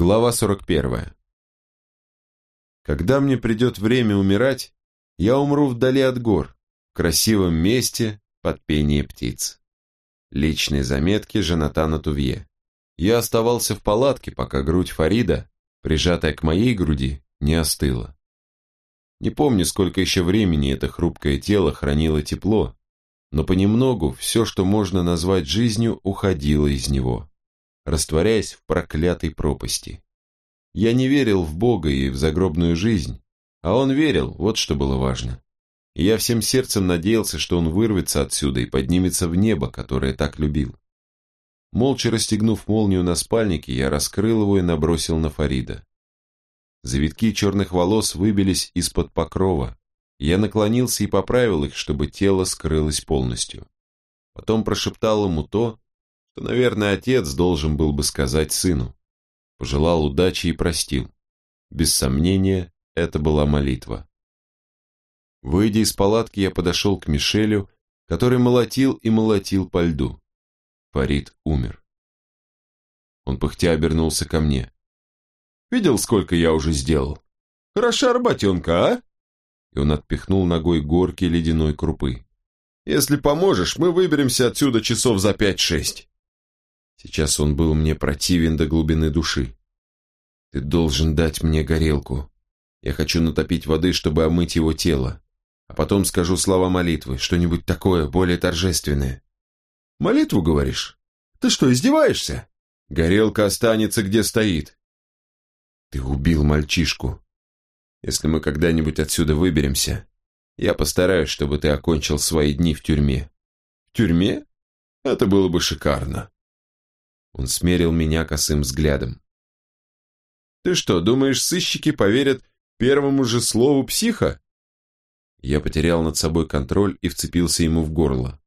Глава 41. Когда мне придет время умирать, я умру вдали от гор, в красивом месте под пение птиц. Личные заметки Жанатана Тувье. Я оставался в палатке, пока грудь Фарида, прижатая к моей груди, не остыла. Не помню, сколько еще времени это хрупкое тело хранило тепло, но понемногу все, что можно назвать жизнью, уходило из него растворяясь в проклятой пропасти. Я не верил в Бога и в загробную жизнь, а он верил, вот что было важно. И я всем сердцем надеялся, что он вырвется отсюда и поднимется в небо, которое так любил. Молча расстегнув молнию на спальнике, я раскрыл его и набросил на Фарида. Завитки черных волос выбились из-под покрова. Я наклонился и поправил их, чтобы тело скрылось полностью. Потом прошептал ему то, что, наверное, отец должен был бы сказать сыну. Пожелал удачи и простил. Без сомнения, это была молитва. Выйдя из палатки, я подошел к Мишелю, который молотил и молотил по льду. Фарид умер. Он пыхтя обернулся ко мне. «Видел, сколько я уже сделал? Хороша работенка, а?» И он отпихнул ногой горки ледяной крупы. «Если поможешь, мы выберемся отсюда часов за пять-шесть». Сейчас он был мне противен до глубины души. Ты должен дать мне горелку. Я хочу натопить воды, чтобы омыть его тело. А потом скажу слова молитвы, что-нибудь такое, более торжественное. Молитву, говоришь? Ты что, издеваешься? Горелка останется, где стоит. Ты убил мальчишку. Если мы когда-нибудь отсюда выберемся, я постараюсь, чтобы ты окончил свои дни в тюрьме. В тюрьме? Это было бы шикарно. Он смерил меня косым взглядом. «Ты что, думаешь, сыщики поверят первому же слову психа?» Я потерял над собой контроль и вцепился ему в горло.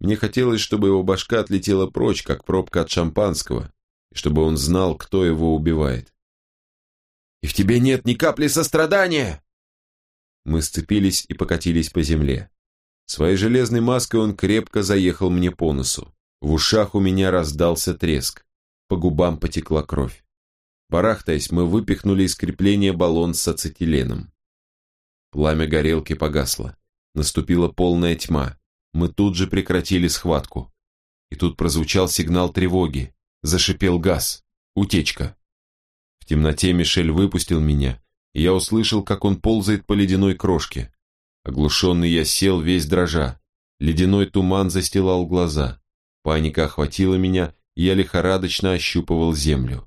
Мне хотелось, чтобы его башка отлетела прочь, как пробка от шампанского, и чтобы он знал, кто его убивает. «И в тебе нет ни капли сострадания!» Мы сцепились и покатились по земле. Своей железной маской он крепко заехал мне по носу. В ушах у меня раздался треск. По губам потекла кровь. Барахтаясь, мы выпихнули из крепления баллон с ацетиленом. Пламя горелки погасло. Наступила полная тьма. Мы тут же прекратили схватку. И тут прозвучал сигнал тревоги. Зашипел газ. Утечка. В темноте Мишель выпустил меня, и я услышал, как он ползает по ледяной крошке. Оглушенный я сел весь дрожа. Ледяной туман застилал глаза. Паника охватила меня, и я лихорадочно ощупывал землю.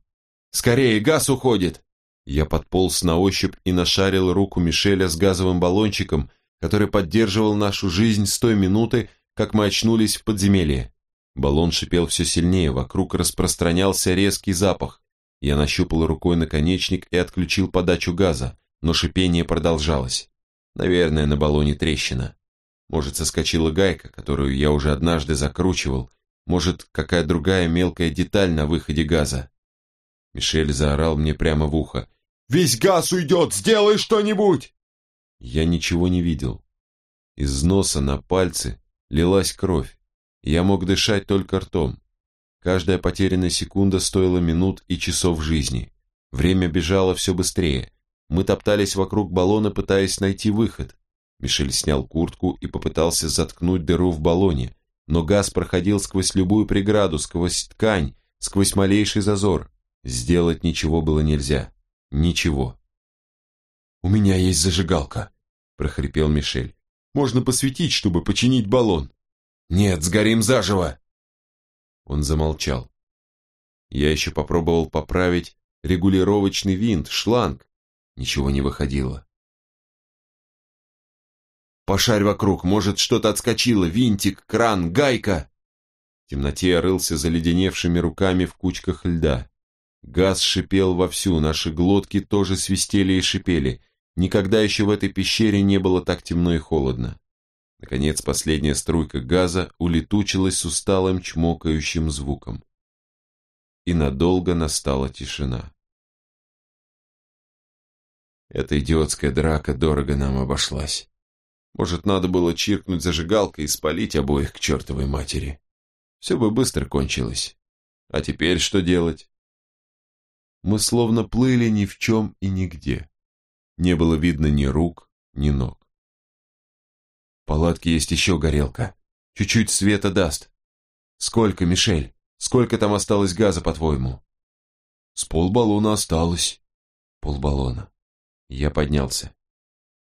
«Скорее, газ уходит!» Я подполз на ощупь и нашарил руку Мишеля с газовым баллончиком, который поддерживал нашу жизнь с той минуты, как мы очнулись в подземелье. Баллон шипел все сильнее, вокруг распространялся резкий запах. Я нащупал рукой наконечник и отключил подачу газа, но шипение продолжалось. Наверное, на баллоне трещина. Может, соскочила гайка, которую я уже однажды закручивал, может, какая другая мелкая деталь на выходе газа. Мишель заорал мне прямо в ухо. «Весь газ уйдет! Сделай что-нибудь!» Я ничего не видел. Из носа на пальцы лилась кровь. Я мог дышать только ртом. Каждая потерянная секунда стоила минут и часов жизни. Время бежало все быстрее. Мы топтались вокруг баллона, пытаясь найти выход. Мишель снял куртку и попытался заткнуть дыру в баллоне, но газ проходил сквозь любую преграду, сквозь ткань, сквозь малейший зазор. Сделать ничего было нельзя. Ничего. «У меня есть зажигалка», — прохрипел Мишель. «Можно посветить, чтобы починить баллон». «Нет, сгорим заживо!» Он замолчал. Я еще попробовал поправить регулировочный винт, шланг. Ничего не выходило. Пошарь вокруг, может, что-то отскочило, винтик, кран, гайка. В темноте я рылся заледеневшими руками в кучках льда. Газ шипел вовсю, наши глотки тоже свистели и шипели. Никогда еще в этой пещере не было так темно и холодно. Наконец, последняя струйка газа улетучилась с усталым чмокающим звуком. И надолго настала тишина. Эта идиотская драка дорого нам обошлась. Может, надо было чиркнуть зажигалкой и спалить обоих к чертовой матери. Все бы быстро кончилось. А теперь что делать? Мы словно плыли ни в чем и нигде. Не было видно ни рук, ни ног. В палатке есть еще горелка. Чуть-чуть света даст. Сколько, Мишель? Сколько там осталось газа, по-твоему? С полбаллона осталось. Полбаллона. Я поднялся.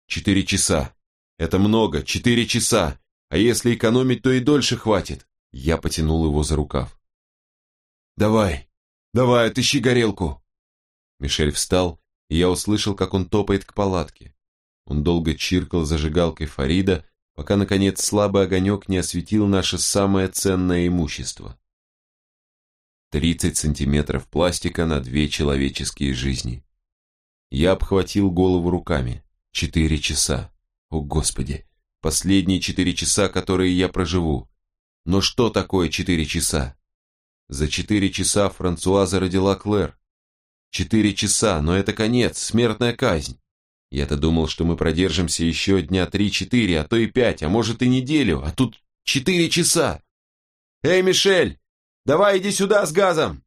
Четыре часа. Это много, четыре часа. А если экономить, то и дольше хватит. Я потянул его за рукав. Давай, давай, отыщи горелку. Мишель встал, и я услышал, как он топает к палатке. Он долго чиркал зажигалкой Фарида, пока, наконец, слабый огонек не осветил наше самое ценное имущество. Тридцать сантиметров пластика на две человеческие жизни. Я обхватил голову руками. Четыре часа. О, Господи! Последние четыре часа, которые я проживу. Но что такое четыре часа? За четыре часа Франсуаза родила Клэр. Четыре часа, но это конец, смертная казнь. Я-то думал, что мы продержимся еще дня три-четыре, а то и пять, а может и неделю, а тут четыре часа. «Эй, Мишель, давай иди сюда с газом!»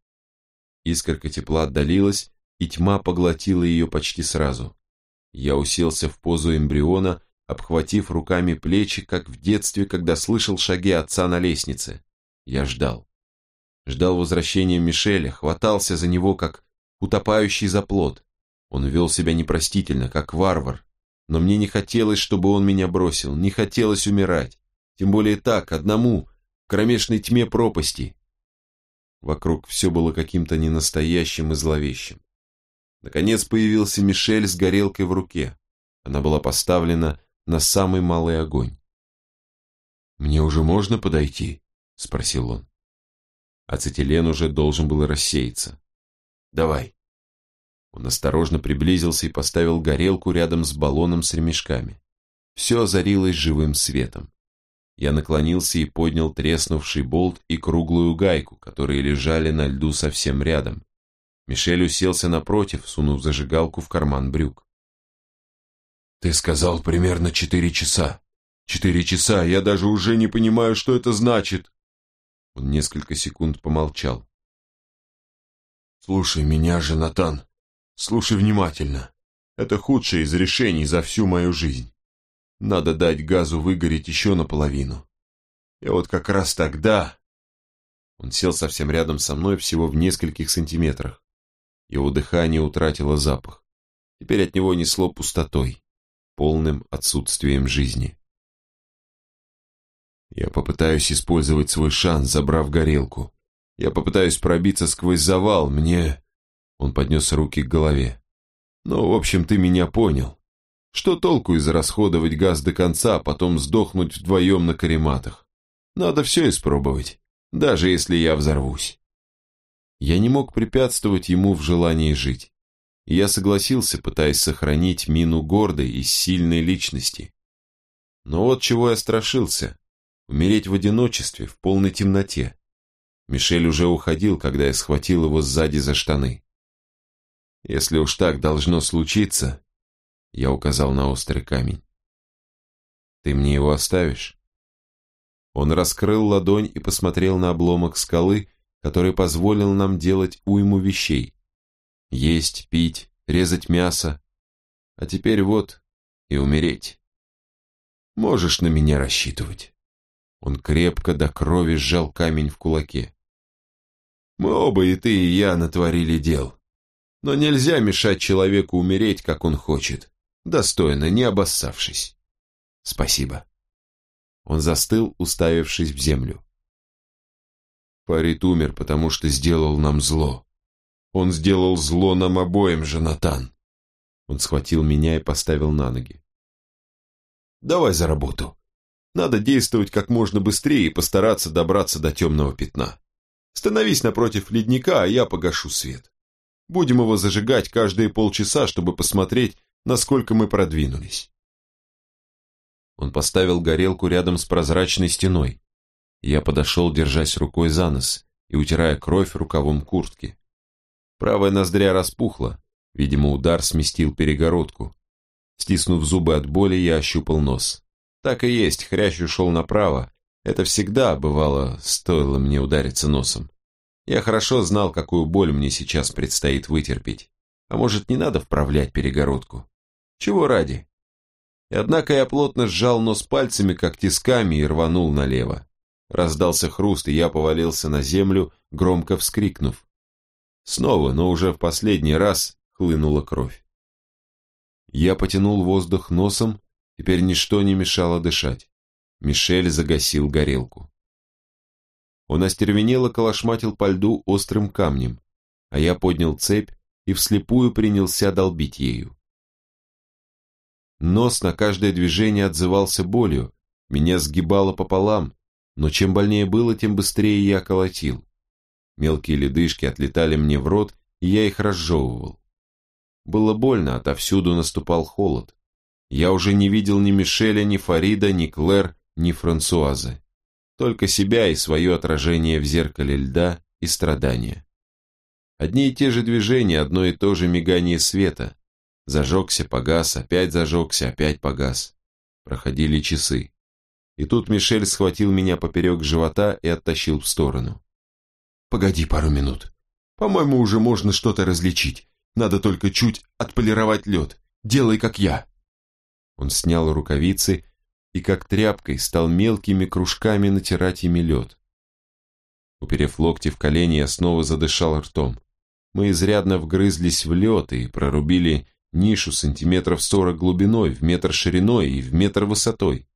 Искорка тепла отдалилась, и тьма поглотила ее почти сразу. Я уселся в позу эмбриона, обхватив руками плечи, как в детстве, когда слышал шаги отца на лестнице. Я ждал. Ждал возвращения Мишеля, хватался за него, как утопающий за плод. Он вел себя непростительно, как варвар. Но мне не хотелось, чтобы он меня бросил, не хотелось умирать. Тем более так, одному, в кромешной тьме пропасти. Вокруг все было каким-то ненастоящим и зловещим. Наконец появился Мишель с горелкой в руке. Она была поставлена на самый малый огонь. «Мне уже можно подойти?» — спросил он. Ацетилен уже должен был рассеяться. «Давай». Он осторожно приблизился и поставил горелку рядом с баллоном с ремешками. Все озарилось живым светом. Я наклонился и поднял треснувший болт и круглую гайку, которые лежали на льду совсем рядом. Мишель уселся напротив, сунув зажигалку в карман брюк. «Ты сказал примерно четыре часа. Четыре часа, я даже уже не понимаю, что это значит!» Он несколько секунд помолчал. «Слушай меня же, Натан. Слушай внимательно. Это худшее из решений за всю мою жизнь. Надо дать газу выгореть еще наполовину. И вот как раз тогда...» Он сел совсем рядом со мной, всего в нескольких сантиметрах. Его дыхание утратило запах. Теперь от него несло пустотой, полным отсутствием жизни. Я попытаюсь использовать свой шанс, забрав горелку. Я попытаюсь пробиться сквозь завал, мне... Он поднес руки к голове. Ну, в общем, ты меня понял. Что толку израсходовать газ до конца, а потом сдохнуть вдвоем на карематах? Надо все испробовать, даже если я взорвусь. Я не мог препятствовать ему в желании жить. Я согласился, пытаясь сохранить мину гордой и сильной личности. Но вот чего я страшился. Умереть в одиночестве, в полной темноте. Мишель уже уходил, когда я схватил его сзади за штаны. Если уж так должно случиться, я указал на острый камень. Ты мне его оставишь? Он раскрыл ладонь и посмотрел на обломок скалы, который позволил нам делать уйму вещей. Есть, пить, резать мясо. А теперь вот и умереть. Можешь на меня рассчитывать. Он крепко до крови сжал камень в кулаке. Мы оба, и ты, и я, натворили дел. Но нельзя мешать человеку умереть, как он хочет, достойно, не обоссавшись. Спасибо. Он застыл, уставившись в землю. Фарид умер, потому что сделал нам зло. Он сделал зло нам обоим, Жанатан. Он схватил меня и поставил на ноги. Давай за работу. Надо действовать как можно быстрее и постараться добраться до темного пятна. Становись напротив ледника, а я погашу свет. Будем его зажигать каждые полчаса, чтобы посмотреть, насколько мы продвинулись. Он поставил горелку рядом с прозрачной стеной, я подошел, держась рукой за нос и утирая кровь рукавом куртки. Правая ноздря распухла, видимо, удар сместил перегородку. Стиснув зубы от боли, я ощупал нос. Так и есть, хрящ ушел направо. Это всегда, бывало, стоило мне удариться носом. Я хорошо знал, какую боль мне сейчас предстоит вытерпеть. А может, не надо вправлять перегородку? Чего ради? И однако я плотно сжал нос пальцами, как тисками, и рванул налево. Раздался хруст, и я повалился на землю, громко вскрикнув. Снова, но уже в последний раз, хлынула кровь. Я потянул воздух носом, теперь ничто не мешало дышать. Мишель загасил горелку. Он остервенело колошматил по льду острым камнем, а я поднял цепь и вслепую принялся долбить ею. Нос на каждое движение отзывался болью, меня сгибало пополам, но чем больнее было, тем быстрее я колотил. Мелкие ледышки отлетали мне в рот, и я их разжевывал. Было больно, отовсюду наступал холод. Я уже не видел ни Мишеля, ни Фарида, ни Клэр, ни Франсуазы. Только себя и свое отражение в зеркале льда и страдания. Одни и те же движения, одно и то же мигание света. Зажегся, погас, опять зажегся, опять погас. Проходили часы. И тут Мишель схватил меня поперек живота и оттащил в сторону. «Погоди пару минут. По-моему, уже можно что-то различить. Надо только чуть отполировать лед. Делай, как я». Он снял рукавицы и, как тряпкой, стал мелкими кружками натирать ими лед. Уперев локти в колени, я снова задышал ртом. Мы изрядно вгрызлись в лед и прорубили нишу сантиметров сорок глубиной, в метр шириной и в метр высотой.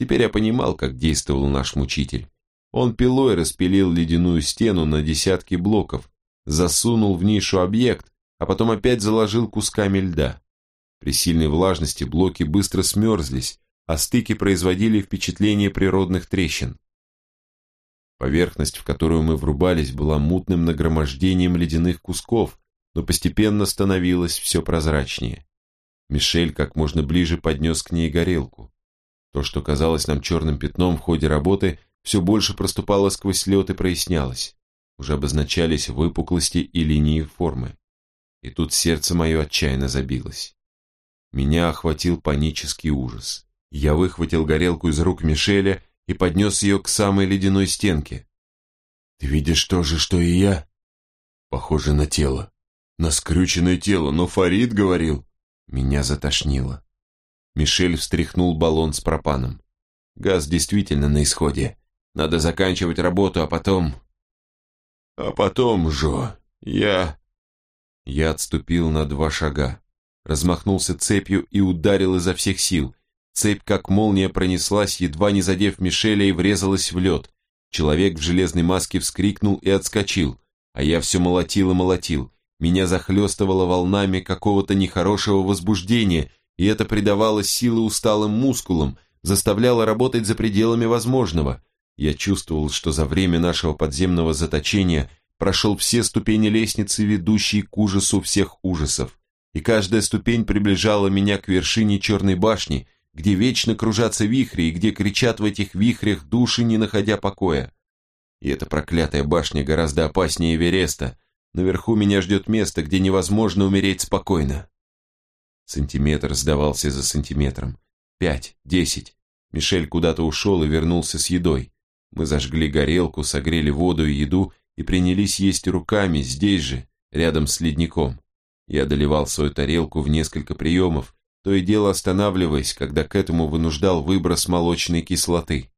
Теперь я понимал, как действовал наш мучитель. Он пилой распилил ледяную стену на десятки блоков, засунул в нишу объект, а потом опять заложил кусками льда. При сильной влажности блоки быстро смерзлись, а стыки производили впечатление природных трещин. Поверхность, в которую мы врубались, была мутным нагромождением ледяных кусков, но постепенно становилось все прозрачнее. Мишель как можно ближе поднес к ней горелку. То, что казалось нам черным пятном в ходе работы, все больше проступало сквозь лед и прояснялось. Уже обозначались выпуклости и линии формы. И тут сердце мое отчаянно забилось. Меня охватил панический ужас. Я выхватил горелку из рук Мишеля и поднес ее к самой ледяной стенке. «Ты видишь то же, что и я?» «Похоже на тело», на скрюченное тело, но Фарид говорил. Меня затошнило. Мишель встряхнул баллон с пропаном. Газ действительно на исходе. Надо заканчивать работу, а потом... А потом, Жо, я... Я отступил на два шага. Размахнулся цепью и ударил изо всех сил. Цепь, как молния, пронеслась, едва не задев Мишеля и врезалась в лед. Человек в железной маске вскрикнул и отскочил, а я все молотил и молотил. Меня захлестывало волнами какого-то нехорошего возбуждения, и это придавало силы усталым мускулам, заставляло работать за пределами возможного. Я чувствовал, что за время нашего подземного заточения прошел все ступени лестницы, ведущие к ужасу всех ужасов, и каждая ступень приближала меня к вершине черной башни, где вечно кружатся вихри и где кричат в этих вихрях души, не находя покоя. И эта проклятая башня гораздо опаснее Эвереста, Наверху меня ждет место, где невозможно умереть спокойно. Сантиметр сдавался за сантиметром. Пять, десять. Мишель куда-то ушел и вернулся с едой. Мы зажгли горелку, согрели воду и еду и принялись есть руками здесь же, рядом с ледником. Я доливал свою тарелку в несколько приемов, то и дело останавливаясь, когда к этому вынуждал выброс молочной кислоты.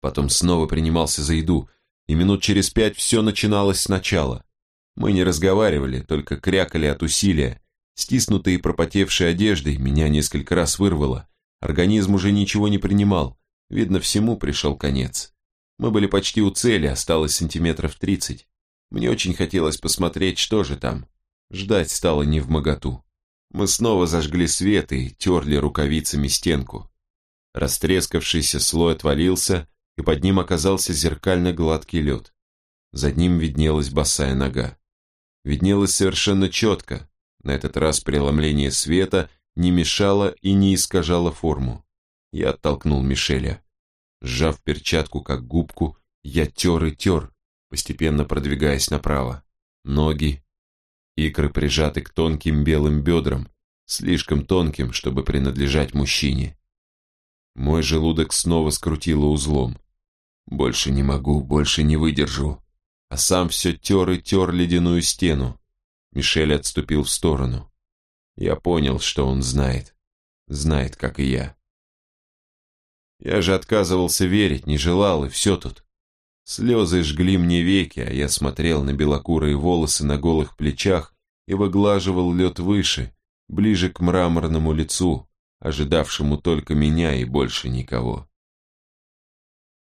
Потом снова принимался за еду, и минут через пять все начиналось сначала. Мы не разговаривали, только крякали от усилия. Стиснутые и пропотевшей одеждой меня несколько раз вырвало. Организм уже ничего не принимал. Видно, всему пришел конец. Мы были почти у цели, осталось сантиметров тридцать. Мне очень хотелось посмотреть, что же там. Ждать стало не в моготу. Мы снова зажгли свет и терли рукавицами стенку. Растрескавшийся слой отвалился, и под ним оказался зеркально-гладкий лед. За ним виднелась босая нога. Виднелось совершенно четко, на этот раз преломление света не мешало и не искажало форму. Я оттолкнул Мишеля. Сжав перчатку как губку, я тер и тер, постепенно продвигаясь направо. Ноги, икры прижаты к тонким белым бедрам, слишком тонким, чтобы принадлежать мужчине. Мой желудок снова скрутило узлом. Больше не могу, больше не выдержу. а сам все тер и тер ледяную стену. Мишель отступил в сторону. Я понял, что он знает. Знает, как и я. Я же отказывался верить, не желал, и все тут. Слезы жгли мне веки, а я смотрел на белокурые волосы на голых плечах и выглаживал лед выше, ближе к мраморному лицу, ожидавшему только меня и больше никого.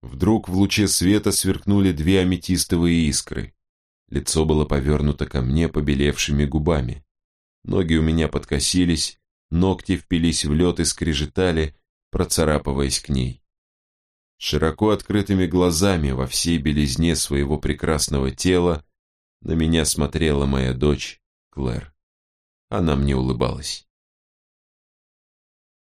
Вдруг в луче света сверкнули две аметистовые искры. Лицо было повернуто ко мне побелевшими губами. Ноги у меня подкосились, ногти впились в лед и скрежетали, процарапываясь к ней. Широко открытыми глазами во всей белизне своего прекрасного тела на меня смотрела моя дочь Клэр. Она мне улыбалась.